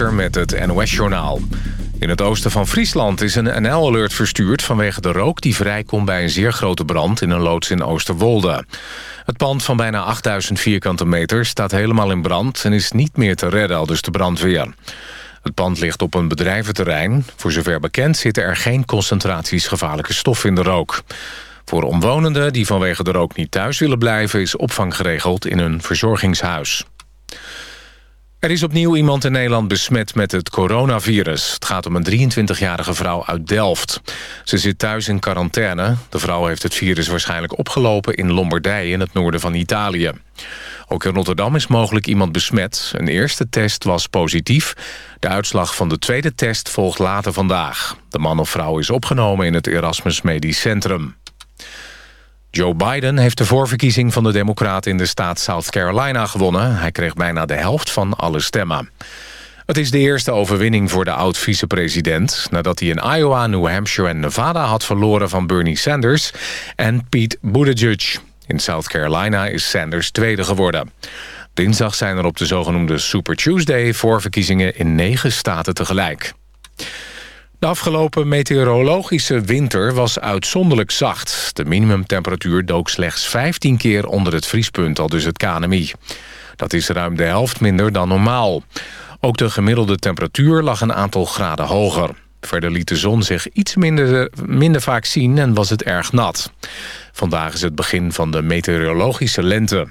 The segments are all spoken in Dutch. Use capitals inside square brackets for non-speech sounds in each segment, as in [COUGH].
Met het NOS-journaal. In het oosten van Friesland is een NL-alert verstuurd... vanwege de rook die vrijkomt bij een zeer grote brand... in een loods in Oosterwolde. Het pand van bijna 8000 vierkante meter staat helemaal in brand... en is niet meer te redden, al dus de brandweer. Het pand ligt op een bedrijventerrein. Voor zover bekend zitten er geen concentraties gevaarlijke stof in de rook. Voor omwonenden die vanwege de rook niet thuis willen blijven... is opvang geregeld in een verzorgingshuis. Er is opnieuw iemand in Nederland besmet met het coronavirus. Het gaat om een 23-jarige vrouw uit Delft. Ze zit thuis in quarantaine. De vrouw heeft het virus waarschijnlijk opgelopen in Lombardije... in het noorden van Italië. Ook in Rotterdam is mogelijk iemand besmet. Een eerste test was positief. De uitslag van de tweede test volgt later vandaag. De man of vrouw is opgenomen in het Erasmus Medisch Centrum. Joe Biden heeft de voorverkiezing van de Democraten in de staat South Carolina gewonnen. Hij kreeg bijna de helft van alle stemmen. Het is de eerste overwinning voor de oud-vicepresident... nadat hij in Iowa, New Hampshire en Nevada had verloren van Bernie Sanders... en Pete Buttigieg. In South Carolina is Sanders tweede geworden. Dinsdag zijn er op de zogenoemde Super Tuesday voorverkiezingen in negen staten tegelijk. De afgelopen meteorologische winter was uitzonderlijk zacht. De minimumtemperatuur dook slechts 15 keer onder het vriespunt, al dus het KNMI. Dat is ruim de helft minder dan normaal. Ook de gemiddelde temperatuur lag een aantal graden hoger. Verder liet de zon zich iets minder, minder vaak zien en was het erg nat. Vandaag is het begin van de meteorologische lente.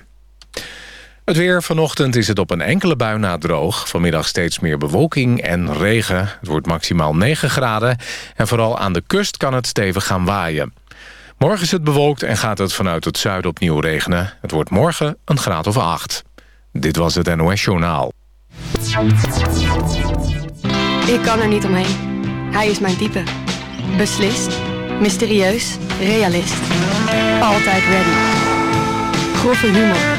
Het weer vanochtend is het op een enkele bui na droog. Vanmiddag steeds meer bewolking en regen. Het wordt maximaal 9 graden. En vooral aan de kust kan het stevig gaan waaien. Morgen is het bewolkt en gaat het vanuit het zuiden opnieuw regenen. Het wordt morgen een graad of 8. Dit was het NOS Journaal. Ik kan er niet omheen. Hij is mijn type. Beslist, mysterieus, realist. Altijd ready. Grove humor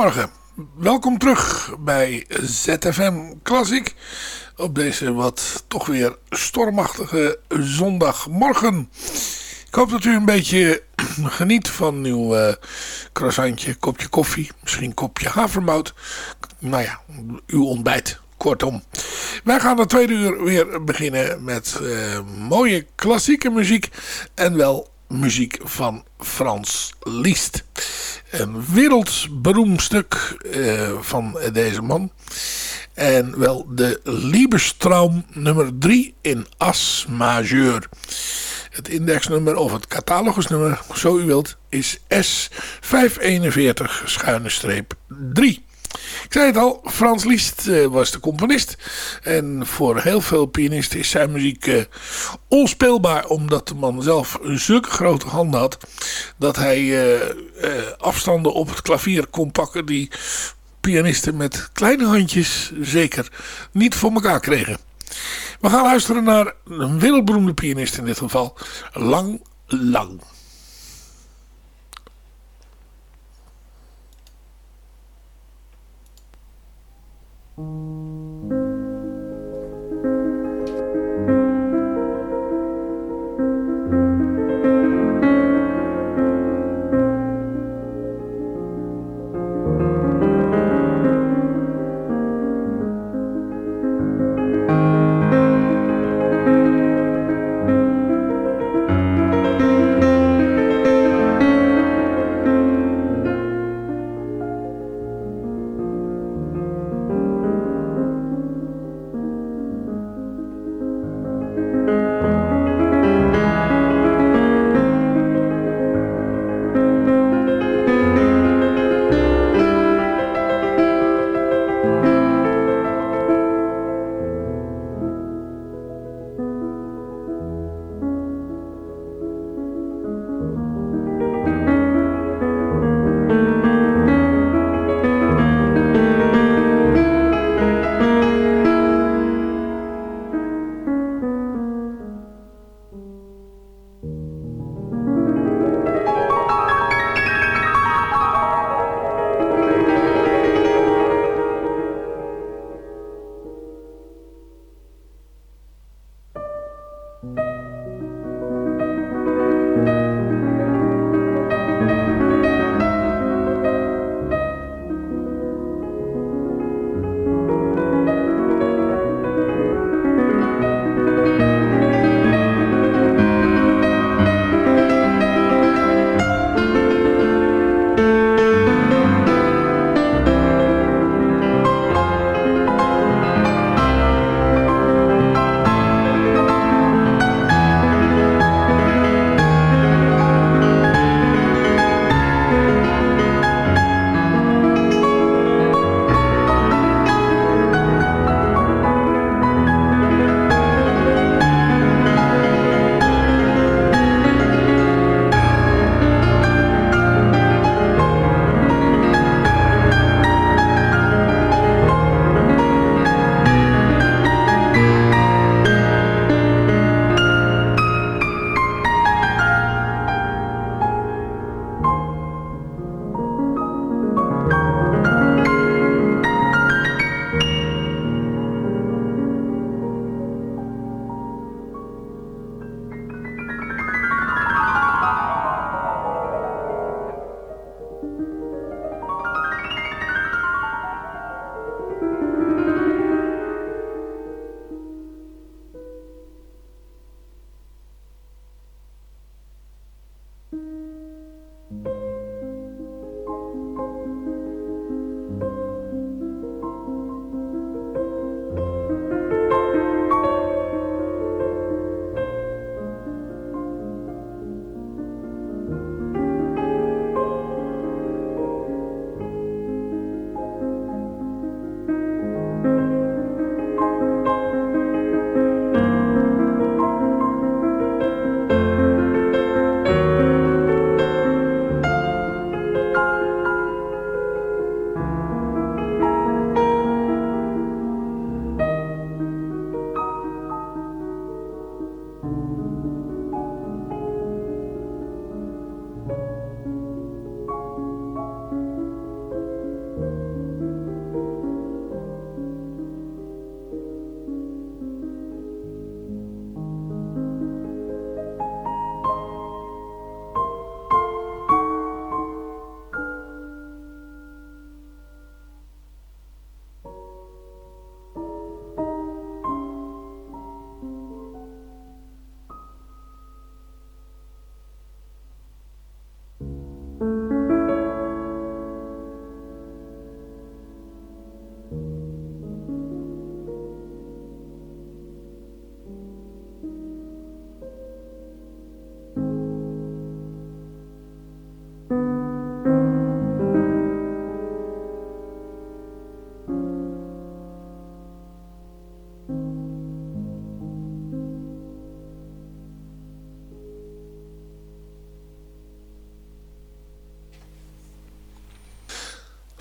Goedemorgen, welkom terug bij ZFM Classic op deze wat toch weer stormachtige zondagmorgen. Ik hoop dat u een beetje [CLEARS THROAT] geniet van uw uh, croissantje, kopje koffie, misschien kopje havermout. Nou ja, uw ontbijt, kortom. Wij gaan de tweede uur weer beginnen met uh, mooie klassieke muziek en wel muziek van Frans Liszt. Een wereldberoemd stuk uh, van deze man. En wel de Liebestraum nummer 3 in As majeur. Het indexnummer of het catalogusnummer, zo u wilt, is S541 schuine streep 3. Ik zei het al, Frans Liszt uh, was de componist. En voor heel veel pianisten is zijn muziek uh, onspeelbaar. Omdat de man zelf zulke grote handen had. Dat hij uh, afstanden op het klavier kon pakken die pianisten met kleine handjes zeker niet voor elkaar kregen. We gaan luisteren naar een wereldberoemde pianist in dit geval. Lang, lang. うん。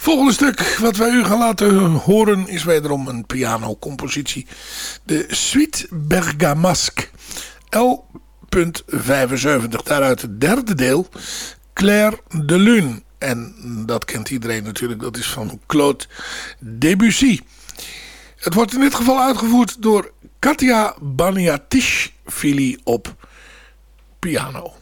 Volgende stuk wat wij u gaan laten horen is wederom een pianocompositie. De Suite Bergamasque L.75. Daaruit het derde deel. Claire de Lune. En dat kent iedereen natuurlijk. Dat is van Claude Debussy. Het wordt in dit geval uitgevoerd door Katia Baniatishvili op piano.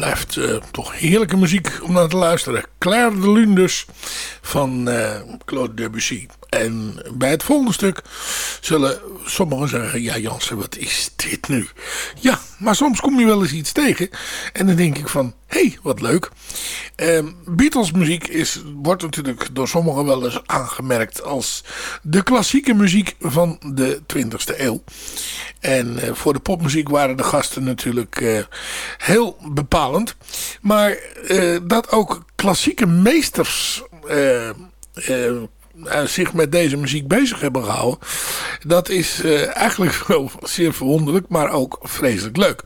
Blijft uh, toch heerlijke muziek om naar te luisteren. Claire de Lune dus van uh, Claude Debussy. En bij het volgende stuk zullen sommigen zeggen... Ja Jansen, wat is dit nu? Ja, maar soms kom je wel eens iets tegen. En dan denk ik van... Hé, hey, wat leuk. Uh, Beatles muziek is, wordt natuurlijk door sommigen wel eens aangemerkt... als de klassieke muziek van de 20e eeuw. En uh, voor de popmuziek waren de gasten natuurlijk uh, heel bepalend. Maar uh, dat ook klassieke meesters zich met deze muziek bezig hebben gehouden. Dat is eigenlijk [LAUGHS] wel zeer verwonderlijk, maar ook vreselijk leuk.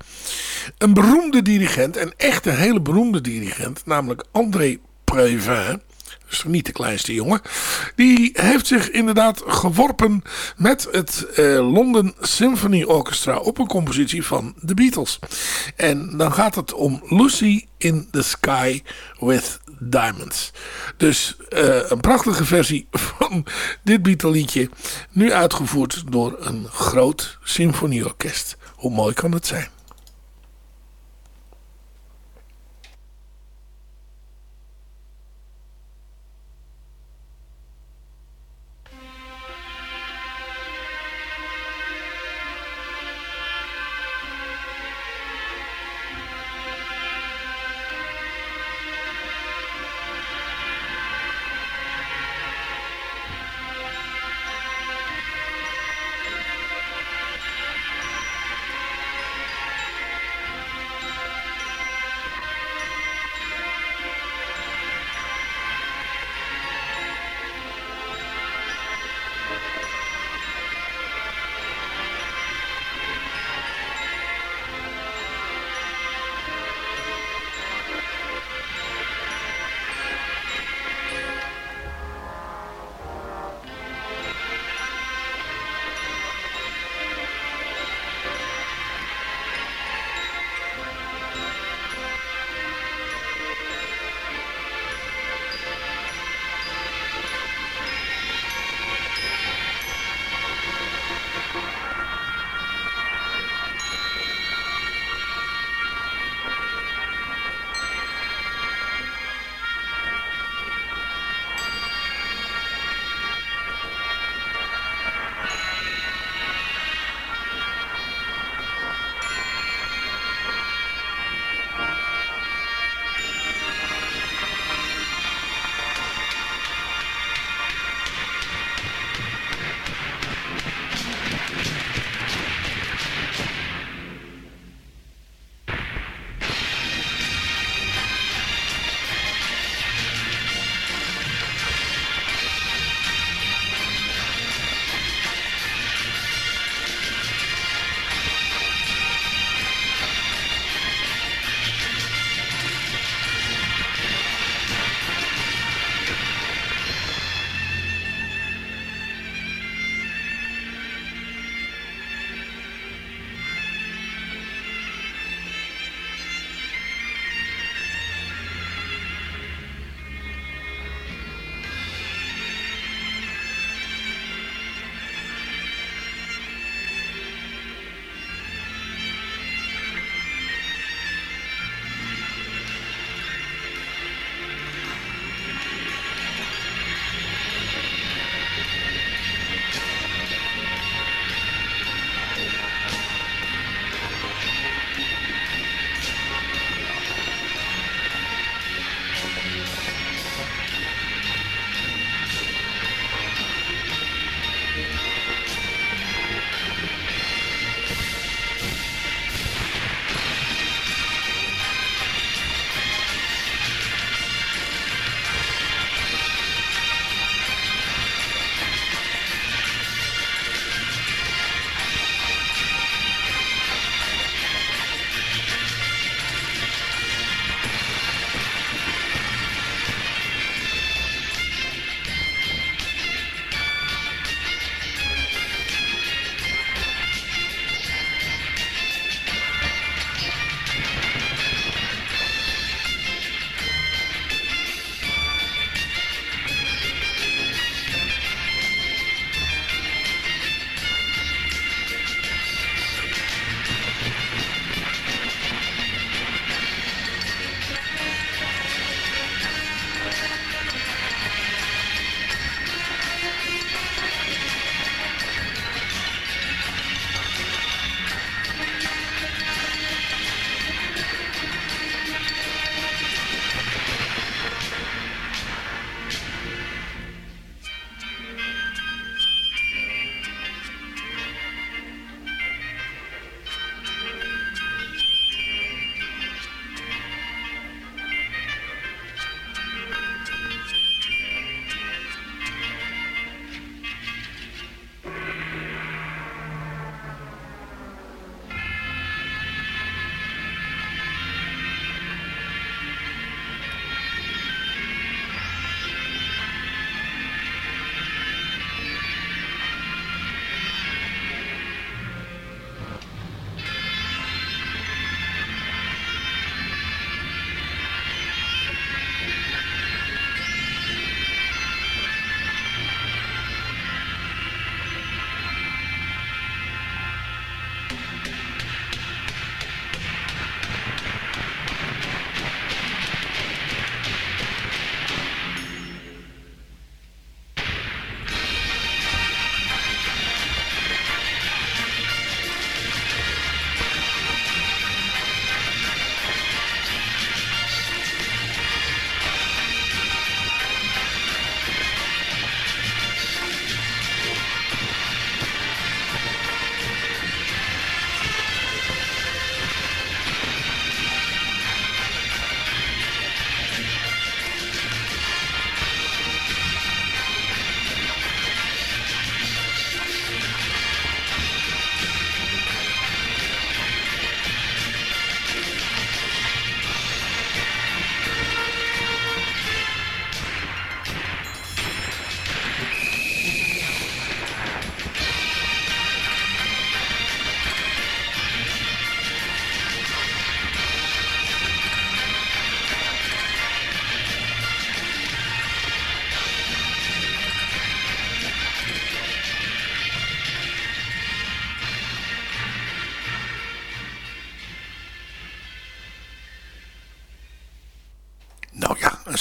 Een beroemde dirigent, een echte hele beroemde dirigent, namelijk André Previn dus niet de kleinste jongen. Die heeft zich inderdaad geworpen met het uh, London Symphony Orchestra op een compositie van de Beatles. En dan gaat het om Lucy in the Sky with Diamonds. Dus uh, een prachtige versie van dit Beatle-liedje. Nu uitgevoerd door een groot symfonieorkest. Hoe mooi kan het zijn?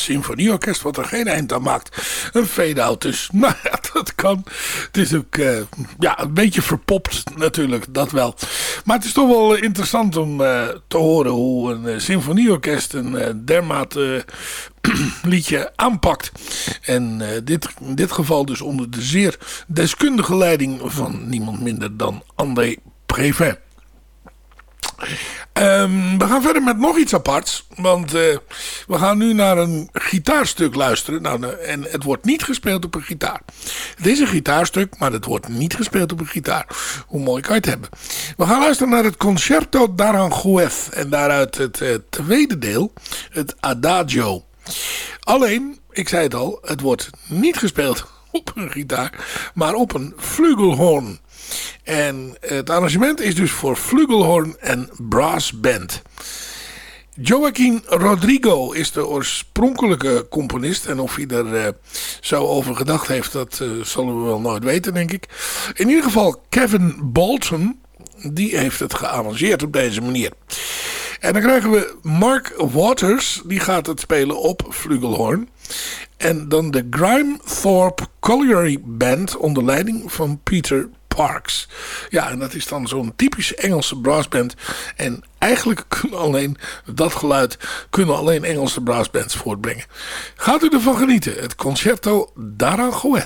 Symfonieorkest wat er geen eind aan maakt. Een fade-out dus. [LAUGHS] Nou ja, dat kan. Het is ook uh, ja, een beetje verpopt natuurlijk, dat wel. Maar het is toch wel interessant om uh, te horen hoe een symfonieorkest een dermate [CLEARS THROAT] liedje aanpakt. En dit, in dit geval dus onder de zeer deskundige leiding van niemand minder dan André Prévin. Um, we gaan verder met nog iets aparts. Want uh, we gaan nu naar een gitaarstuk luisteren. Nou, en het wordt niet gespeeld op een gitaar. Het is een gitaarstuk, maar het wordt niet gespeeld op een gitaar. Hoe mooi kan je het hebben. We gaan luisteren naar het Concerto d'Aranjuez. En daaruit het uh, tweede deel, het Adagio. Alleen, ik zei het al, het wordt niet gespeeld op een gitaar, maar op een flugelhorn. En het arrangement is dus voor flugelhorn en brass band. Joaquin Rodrigo is de oorspronkelijke componist. En of hij er uh, zo over gedacht heeft, dat uh, zullen we wel nooit weten, denk ik. In ieder geval Kevin Bolton, die heeft het gearrangeerd op deze manier. En dan krijgen we Mark Waters, die gaat het spelen op flugelhorn. En dan de Grime Thorpe Colliery Band onder leiding van Peter Parks. Ja, en dat is dan zo'n typische Engelse brassband. En eigenlijk kunnen alleen dat geluid kunnen alleen Engelse brassbands voortbrengen. Gaat u ervan genieten? Het Concerto d'Aranjuez.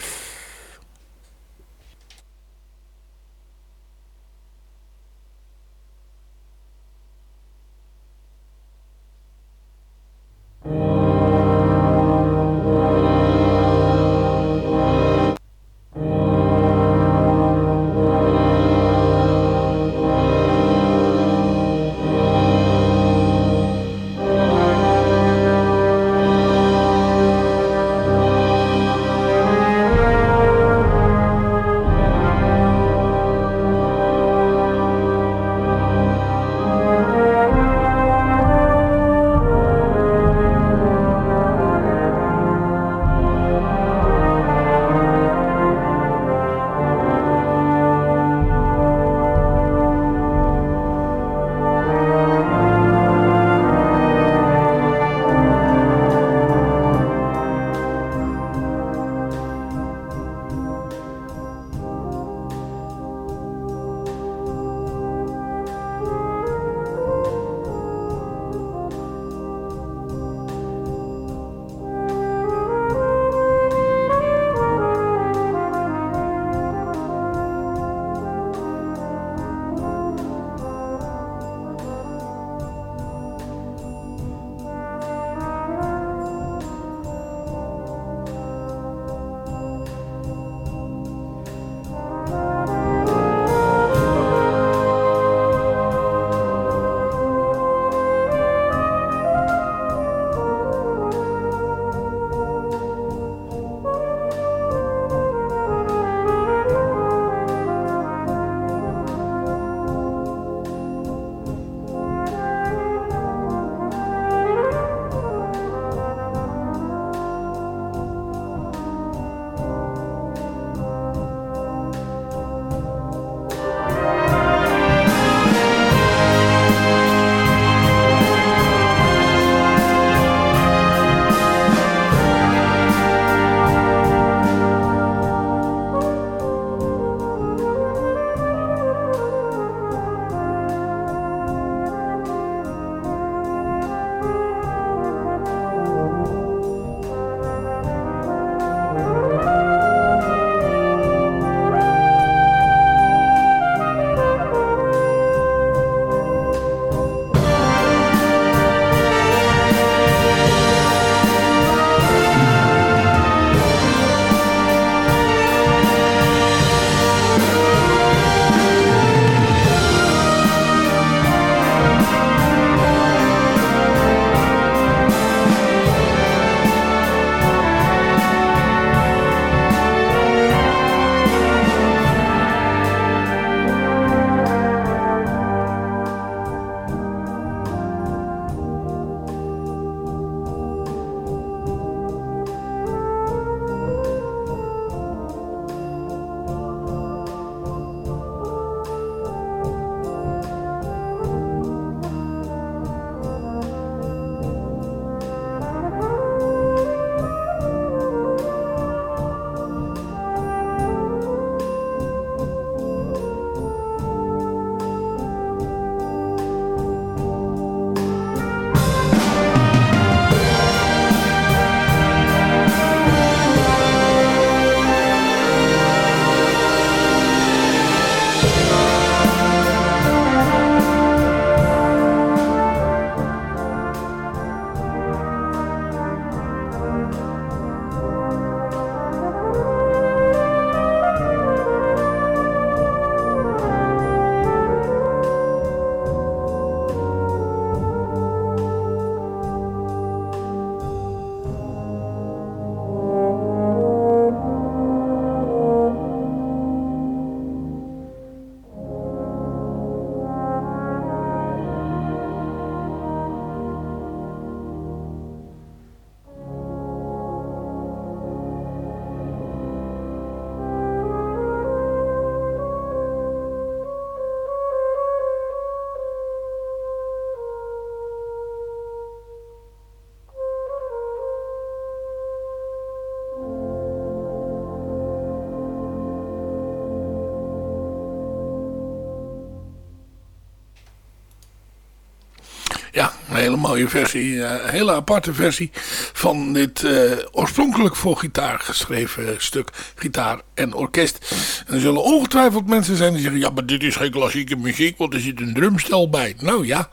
Versie, een hele aparte versie van dit uh, oorspronkelijk voor gitaar geschreven stuk, gitaar en orkest. En er zullen ongetwijfeld mensen zijn die zeggen, ja, maar dit is geen klassieke muziek, want er zit een drumstel bij. Nou ja,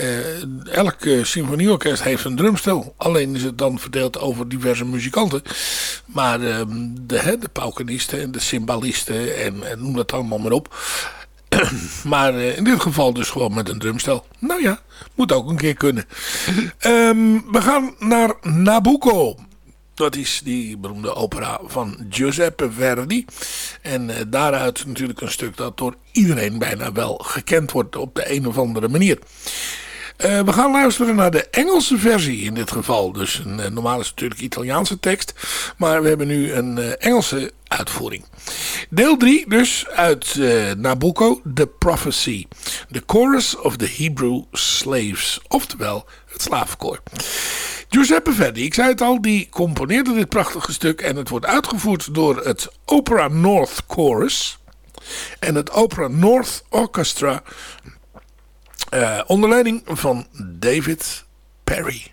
uh, elk symfonieorkest heeft een drumstel, alleen is het dan verdeeld over diverse muzikanten. Maar ehm, de, de paukenisten en de cymbalisten en, en noem dat allemaal maar op [CLEARS THROAT] maar uh, in dit geval dus gewoon met een drumstel. Nou ja, moet ook een keer kunnen. um, [LAUGHS] we gaan naar Nabucco. Dat is die beroemde opera van Giuseppe Verdi. En uh, daaruit natuurlijk een stuk dat door iedereen bijna wel gekend wordt op de een of andere manier. Uh, we gaan luisteren naar de Engelse versie in dit geval. Dus een, uh, normaal is het natuurlijk Italiaanse tekst. Maar we hebben nu een uh, Engelse uitvoering. Deel 3 dus uit Nabucco, The Prophecy. The Chorus of the Hebrew Slaves. Oftewel het slavenkoor. Giuseppe Verdi, ik zei het al, die componeerde dit prachtige stuk. En het wordt uitgevoerd door het Opera North Chorus. En het Opera North Orchestra uh, onder leiding van David Perry.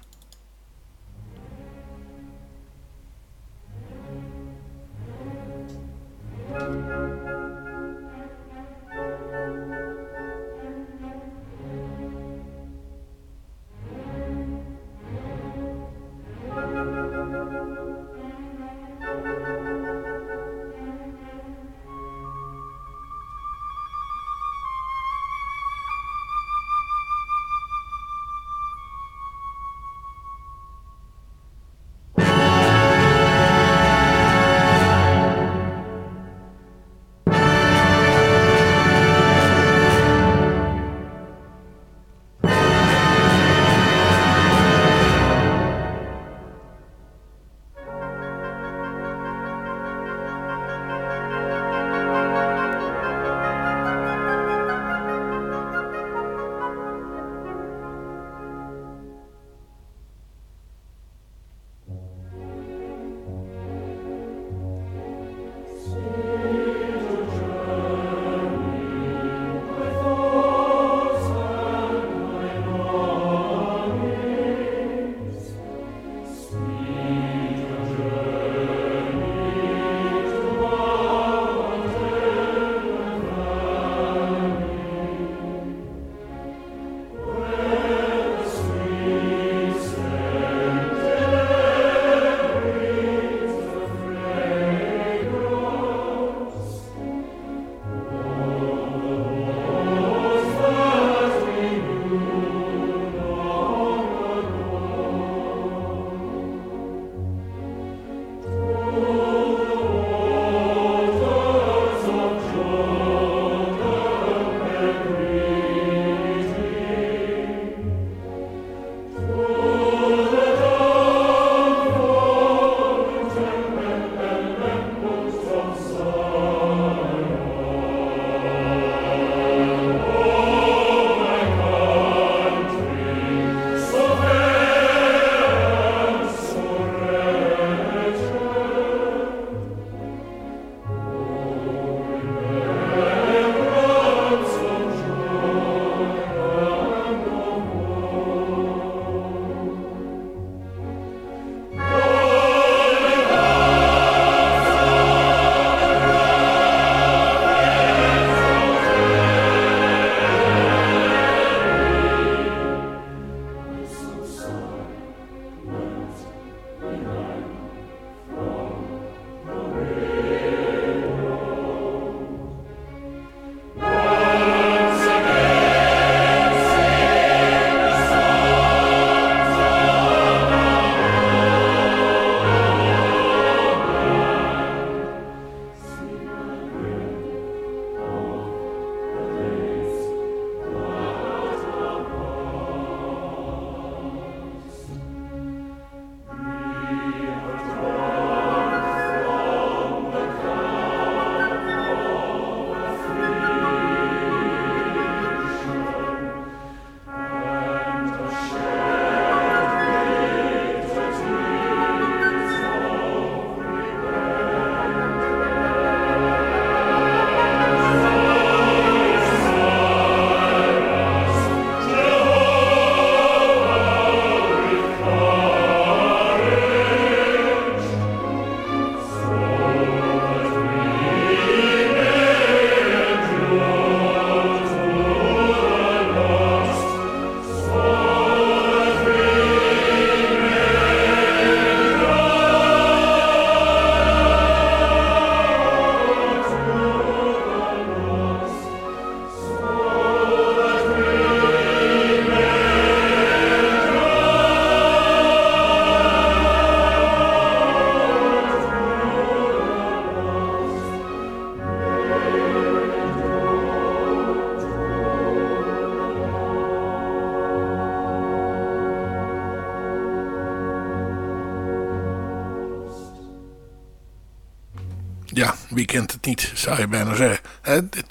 Zou je bijna zeggen.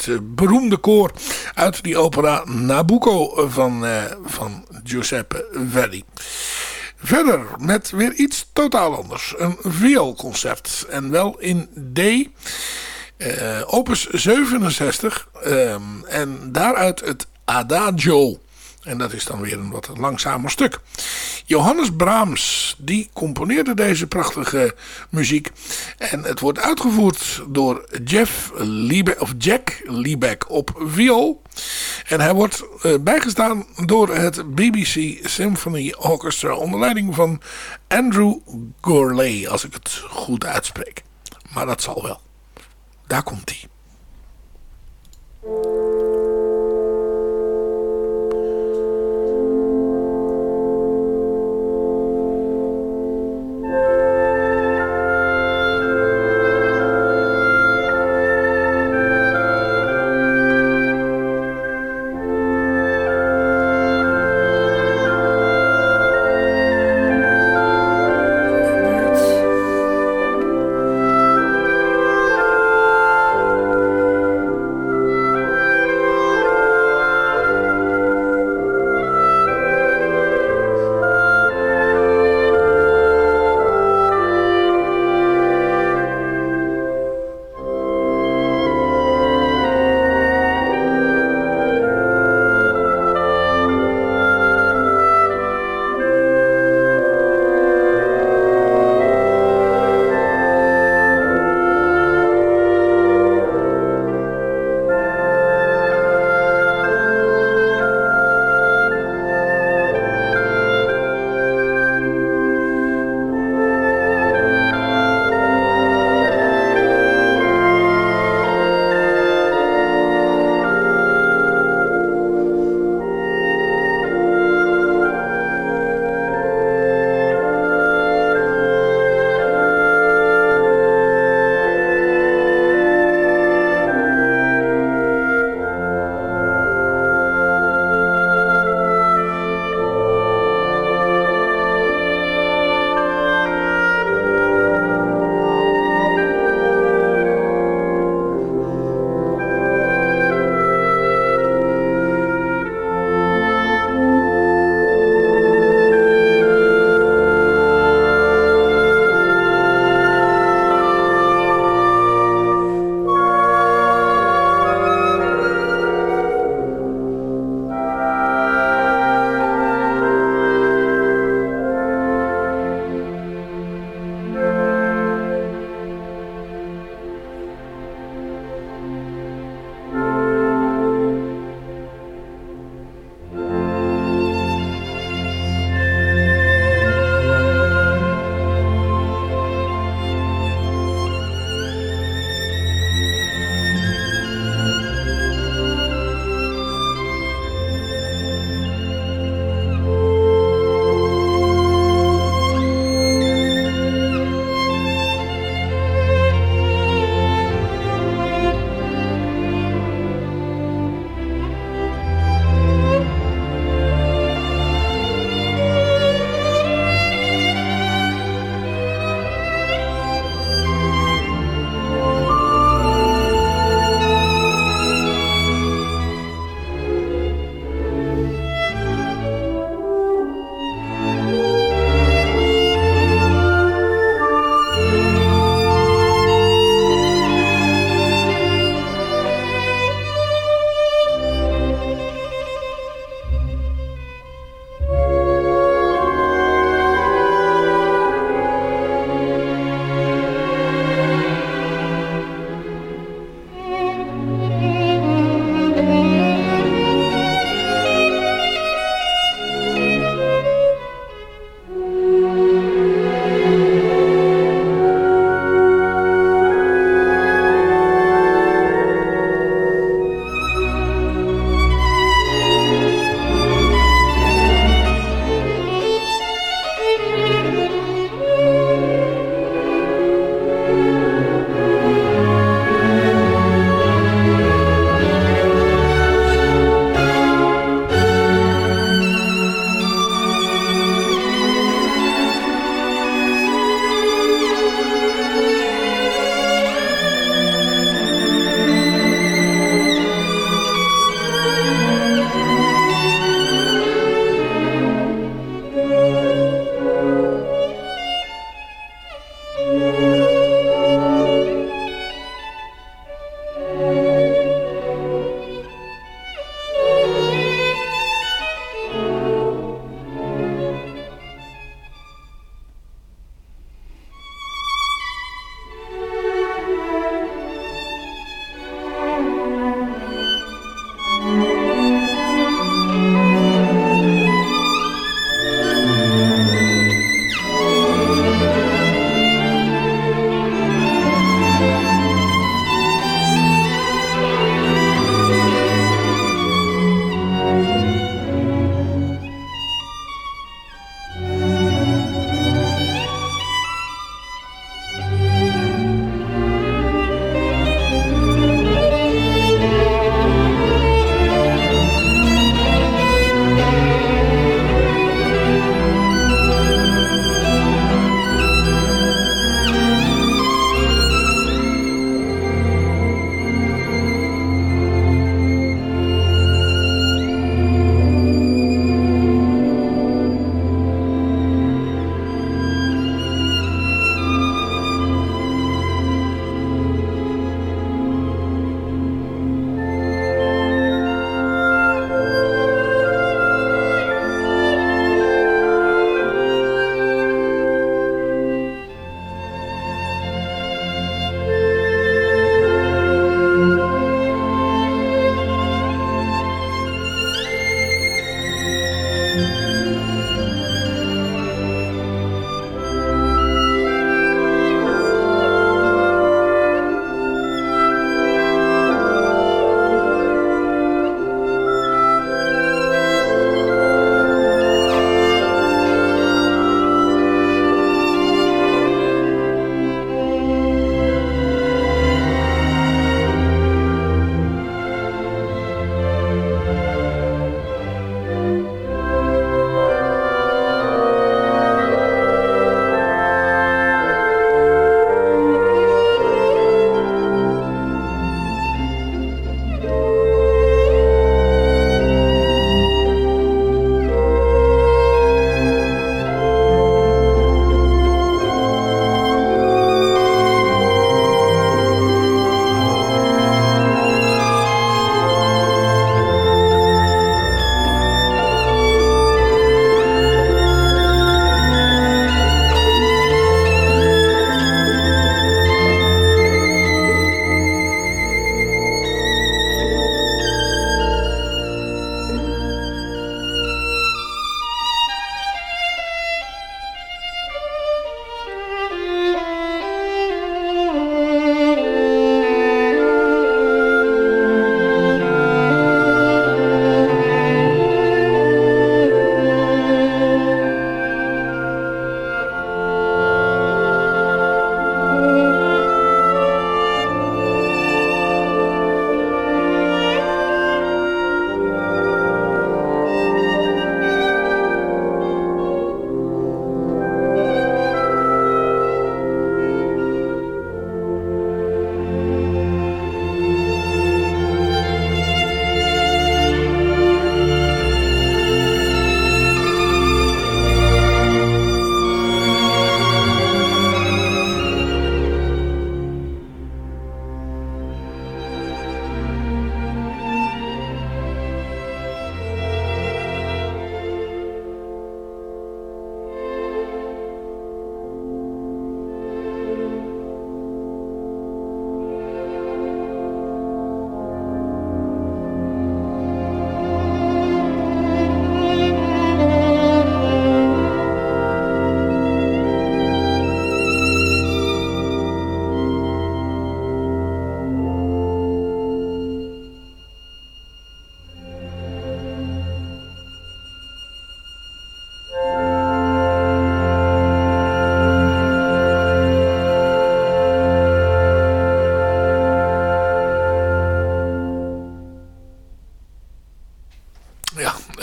Uh, beroemde koor uit die opera Nabucco van, uh, van Giuseppe Verdi. Verder met weer iets totaal anders. Een vioolconcert. En wel in D. Opus 67. Um, en daaruit het Adagio. En dat is dan weer een wat langzamer stuk. Johannes Brahms, die componeerde deze prachtige muziek. En het wordt uitgevoerd door Jeff Liebeck, of Jack Liebeck op viool. En hij wordt uh, bijgestaan door het BBC Symphony Orchestra onder leiding van Andrew Gourlay, als ik het goed uitspreek. Maar dat zal wel. Daar komt hij.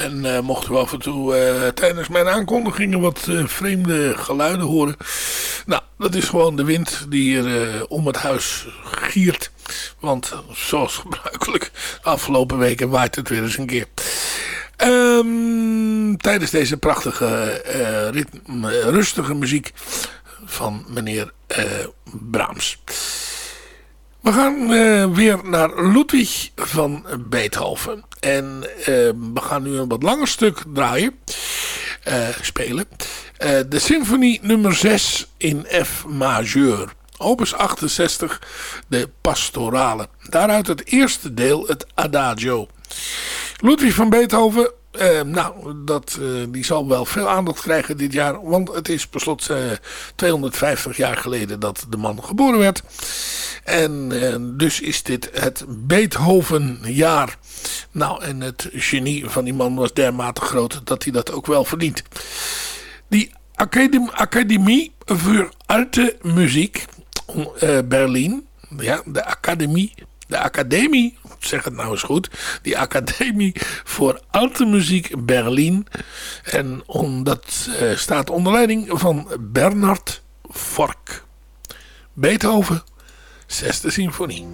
En uh, mochten we af en toe uh, tijdens mijn aankondigingen wat uh, vreemde geluiden horen. Nou, dat is gewoon de wind die hier om het huis giert. Want zoals gebruikelijk, de afgelopen weken waait het weer eens een keer. Um, tijdens deze prachtige, ritme, rustige muziek van meneer Brahms. We gaan weer naar Ludwig van Beethoven. En uh, we gaan nu een wat langer stuk draaien, uh, spelen. Uh, de symfonie nummer 6 in F majeur. Opus 68, de pastorale. Daaruit het eerste deel, het Adagio. Ludwig van Beethoven uh, nou, dat, uh, die zal wel veel aandacht krijgen dit jaar. Want het is per slot uh, 250 jaar geleden dat de man geboren werd. En dus is dit het Beethovenjaar. Nou, en het genie van die man was dermate groot dat hij dat ook wel verdient. Die Academie, Academie voor Alte Muziek Berlin. Ja, de Academie de academie, zeg het nou eens goed, die academie voor alte muziek Berlin. En dat uh, staat onder leiding van Bernard Vork. Beethoven, zesde symfonie.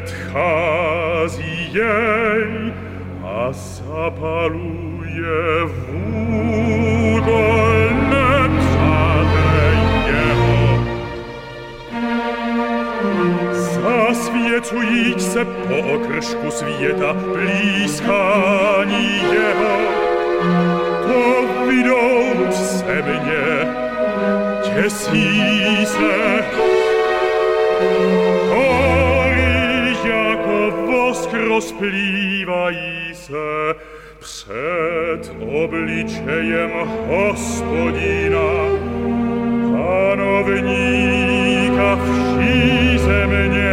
předchází jej a zapaluje vůdolné přátel jeho. Zasvěcujíc se po okršku světa blízkání jeho, to vidout se mě těsí se. rozpliva i se przed oblicziejem Gospodina, panownika wsi ze mnie,